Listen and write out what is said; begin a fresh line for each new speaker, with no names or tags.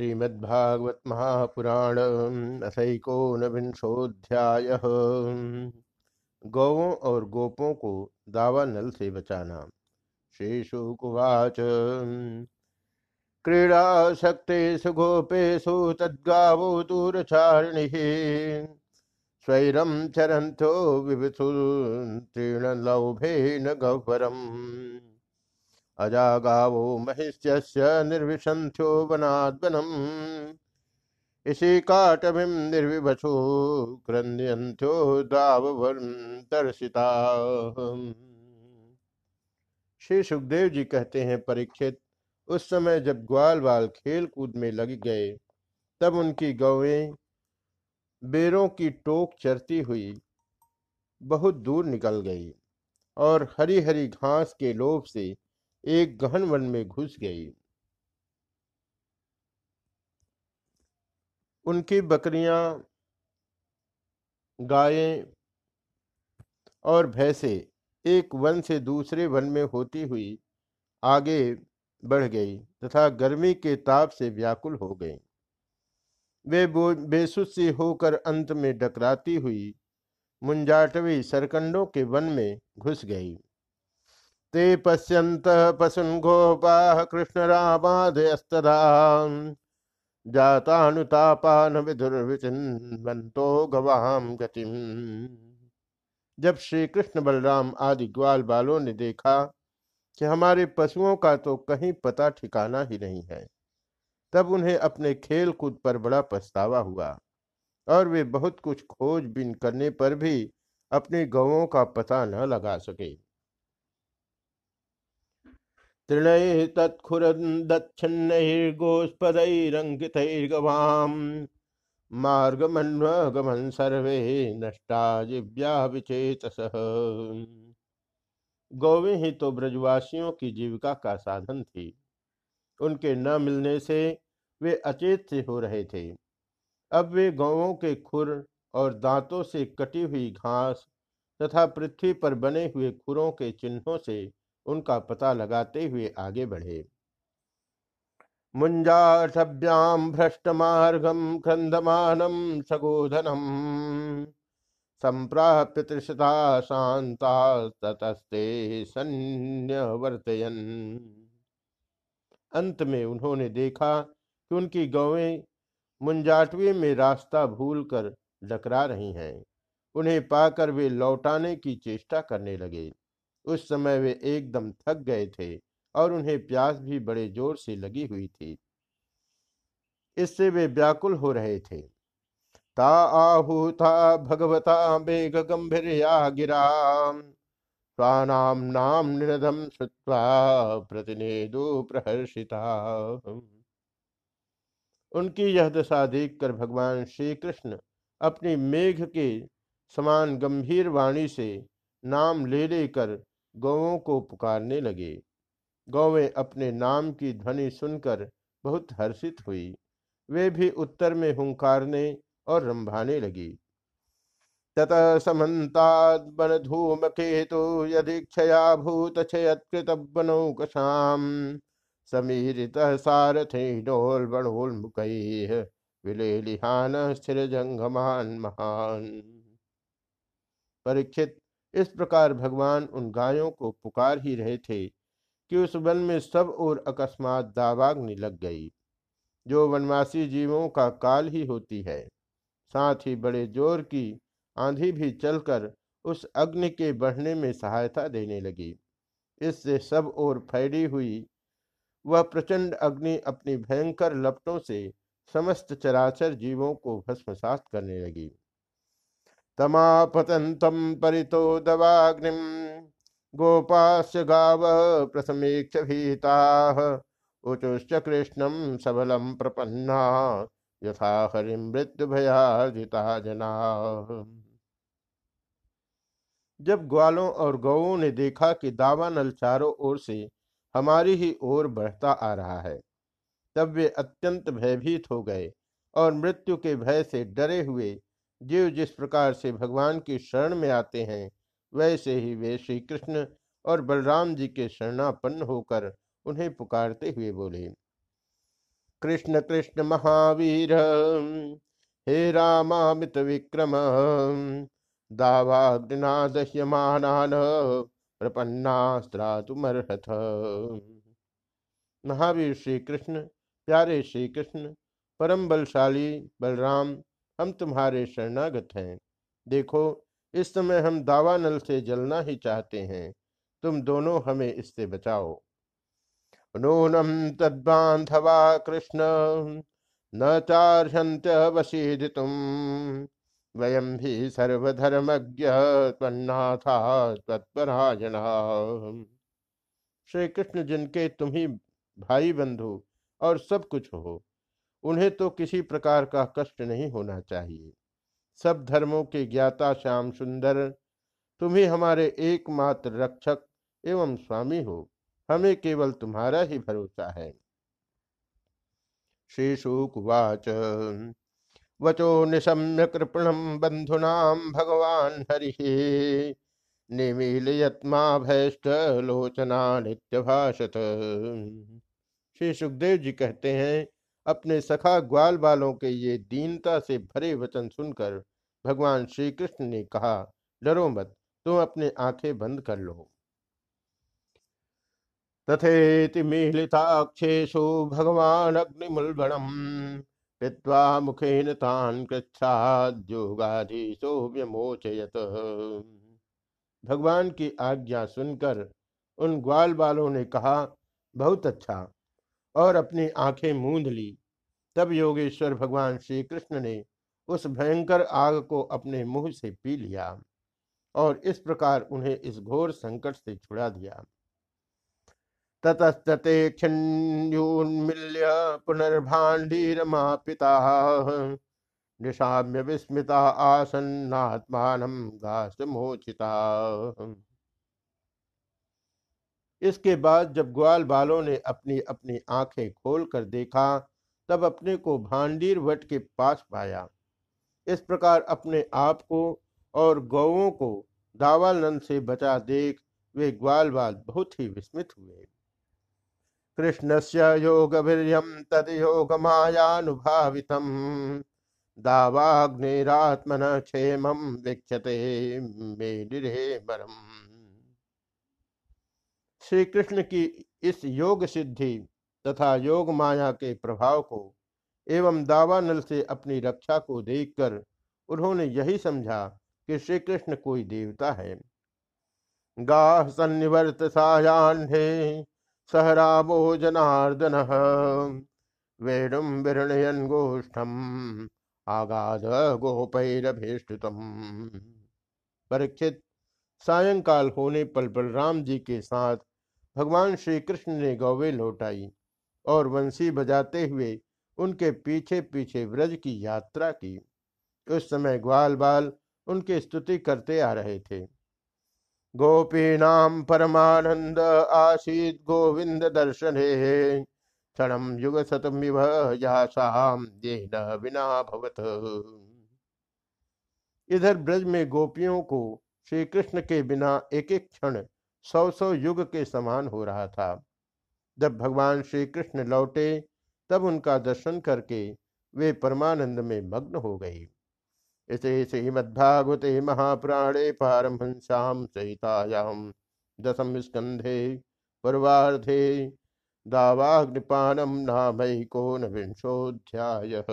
श्रीमद्भागवत महापुराण अथकोनविंशोध्याय गौवों और गोपों को दावा नल से बचाना। श्री शुकुवाच क्रीड़ा शक्तेषु गोपेशु तद्गावो दूरचारिणी। स्वैरम चरन्तो विविथु तीर्णलौभेन गह्वरम् अजागावो महिष्यस्य निर्विशन्थ्यो वनाद्वनम् इसी काटभिम निर्विभसो क्रंद्यंथ्यो दर्शिता श्री सुखदेव जी कहते हैं, परीक्षित, उस समय जब ग्वाल बाल खेल कूद में लग गए, तब उनकी गौएँ बेरों की टोक चरती हुई, बहुत दूर निकल गई और हरी हरी घास के लोभ से एक गहन वन में घुस गई। उनकी बकरियाँ गायें और भैंसे एक वन से दूसरे वन में होती हुई आगे बढ़ गई तथा गर्मी के ताप से व्याकुल हो गई। वे बेसुसी होकर अंत में डकराती हुई मुंजाटवी सरकंडों के वन में घुस गई। ते पश्यंत पशुन गोपा कृष्ण रामादयस्तदा जातानुतापान विधुर्विचिन्वन्तो गवाम गतिम। जब श्री कृष्ण बलराम आदि ग्वाल बालों ने देखा कि हमारे पशुओं का तो कहीं पता ठिकाना ही नहीं है, तब उन्हें अपने खेल कूद पर बड़ा पछतावा हुआ और वे बहुत कुछ खोजबीन करने पर भी अपनी गौों का पता न लगा सके। तृणैः तत्खुरन्दच्छन्नैर्गोस्पदैरङ्कितैर्गवाम् मार्गमन्वगमन सर्वे नष्टा जिव्या विचेतसः। गौवें ही तो ब्रजवासियों की जीविका का साधन थी। उनके न मिलने से वे अचेत से हो रहे थे। अब वे गौवों के खुर और दांतों से कटी हुई घास तथा पृथ्वी पर बने हुए खुरों के चिन्हों से उनका पता लगाते हुए आगे बढ़े। मुंजाभ्याम भ्रष्ट मार्गम क्रंदमानम सगोधनम। संप्राप्य त्रिशता शांता ततस्ते सन्यवर्तयन अंत में उन्होंने देखा कि उनकी गौएँ मुंजाटवी में रास्ता भूलकर डकरा रही हैं। उन्हें पाकर वे लौटाने की चेष्टा करने लगे। उस समय वे एकदम थक गए थे और उन्हें प्यास भी बड़े ज़ोर से लगी हुई थी। इससे वे व्याकुल हो रहे थे। ता आहूता भगवता बेग गंभीर या गिरा। स्वानाम नाम निरधम श्रुत्वा प्रतिनेदु प्रहर्षिता। उनकी यह दशा देखकर भगवान श्री कृष्ण अपनी मेघ के समान गंभीर वाणी से नाम ले लेकर गौों को पुकारने लगे। गौवें अपने नाम की ध्वनि सुनकर बहुत हर्षित हुई। वे भी उत्तर में हुंकारने और रंभाने लगी। तत समन्ताद बन धूम केतु यदीक्षया भूत क्षयत्कृतवनौकसाम समीरित सारथे डोल बणोल विलेलिहान स्थिर जंगमान महान। परीक्षित इस प्रकार भगवान उन गायों को पुकार ही रहे थे कि उस वन में सब और अकस्मात दावाग्नि लग गई, जो वनवासी जीवों का काल ही होती है। साथ ही बड़े ज़ोर की आंधी भी चलकर उस अग्नि के बढ़ने में सहायता देने लगी। इससे सब ओर फैली हुई वह प्रचंड अग्नि अपनी भयंकर लपटों से समस्त चराचर जीवों को भस्मसात करने लगी। तमापतन्तं परितो दवाग्निं गोपास्य गाव प्रसमीक्ष भीताः। उचुश्च कृष्णं सबलं प्रपन्ना, यथा हरिं मृत्युभयार्जिता जना। जब ग्वालों और गौों ने देखा कि दावानल चारों ओर से हमारी ही ओर बढ़ता आ रहा है, तब वे अत्यंत भयभीत हो गए और मृत्यु के भय से डरे हुए जीव जिस प्रकार से भगवान की शरण में आते हैं, वैसे ही वे श्री कृष्ण और बलराम जी के शरणापन्न होकर उन्हें पुकारते हुए बोले, कृष्ण कृष्ण महावीर, हे रामामित विक्रम दावाग्निना दह्यमानान प्रपन्नास्त्रातुमर्हथ। महावीर श्री कृष्ण प्यारे श्री कृष्ण परम बलशाली बलराम हम तुम्हारे शरणागत हैं। देखो, इस समय हम दावानल से जलना ही चाहते हैं। तुम दोनों हमें इससे बचाओ। नूनम तद्बांधवा कृष्ण, न चार्हन्त्यवशीदितुम वयम भी सर्वधर्मज्ञ त्वन्नाथा तत्परायण श्री कृष्ण जिनके तुम ही भाई बंधु और सब कुछ हो उन्हें तो किसी प्रकार का कष्ट नहीं होना चाहिए। सब धर्मों के ज्ञाता श्याम सुंदर तुम ही हमारे एकमात्र रक्षक एवं स्वामी हो। हमें केवल तुम्हारा ही भरोसा है। श्री वचो निशम्य कृपणम बंधुनाम भगवान हरि। निमीलयत्मा भैष्ट लोचना नित्य भाषत श्री सुखदेव जी कहते हैं अपने सखा ग्वाल बालों के ये दीनता से भरे वचन सुनकर भगवान श्री कृष्ण ने कहा, डरो मत, तुम अपने आँखें बंद कर लो। तथेति मीलिताक्षेषु भगवान अग्निमुलबणम पित्वा मुखेन तान कृच्छाद्योगाधीशो व्यमोचयत। भगवान की आज्ञा सुनकर उन ग्वाल बालों ने कहा, बहुत अच्छा और अपनी आँखें मूंद ली। तब योगेश्वर भगवान श्री कृष्ण ने उस भयंकर आग को अपने मुँह से पी लिया और इस प्रकार उन्हें इस घोर संकट से छुड़ा दिया। ततस्तते खिन्योन्मिल्य पुनर्भाण्डीरमापिता निशाम्य विस्मिता आसन्नात्मान घासमोचिता इसके बाद जब ग्वाल बालों ने अपनी अपनी आँखें खोल कर देखा, तब अपने को भांडीर वट के पास पाया। इस प्रकार अपने आप को और गौओं को दावानंद से बचा देख वे ग्वाल बाल बहुत ही विस्मित हुए। कृष्णस्य योगवीर्यं तद्योगमायानुभावितं दावाग्निरात्मनः क्षेमं वीक्षते मेडिरेमरम् श्री कृष्ण की इस योग सिद्धि तथा योग माया के प्रभाव को एवं दावानल से अपनी रक्षा को देखकर उन्होंने यही समझा कि श्री कृष्ण कोई देवता है। गाह सन्निवर्त सायान्हे सह रामो जनार्दन वेणुम विरणयन गोष्ठम आगाध गोपैरभीष्टुतम। परीक्षित, सायंकाल होने पर बलराम जी के साथ भगवान श्री कृष्ण ने गौवे लौटाई और वंशी बजाते हुए उनके पीछे पीछे व्रज की यात्रा की। उस समय ग्वाल बाल उनकी स्तुति करते आ रहे थे। गोपीनाम परमानंद आसीत गोविंद दर्शने क्षण युग यासाम बिना भवत। इधर ब्रज में गोपियों को श्री कृष्ण के बिना एक एक क्षण सौ सौ युग के समान हो रहा था। जब भगवान श्री कृष्ण लौटे, तब उनका दर्शन करके वे परमानंद में मग्न हो गई इसे श्रीमद्भागवते महापुराणे पारमहंस्यां सहितायां दशम स्कंधे पूर्वाधे दावाग्निपानम नामैकोनविंशोऽध्यायः।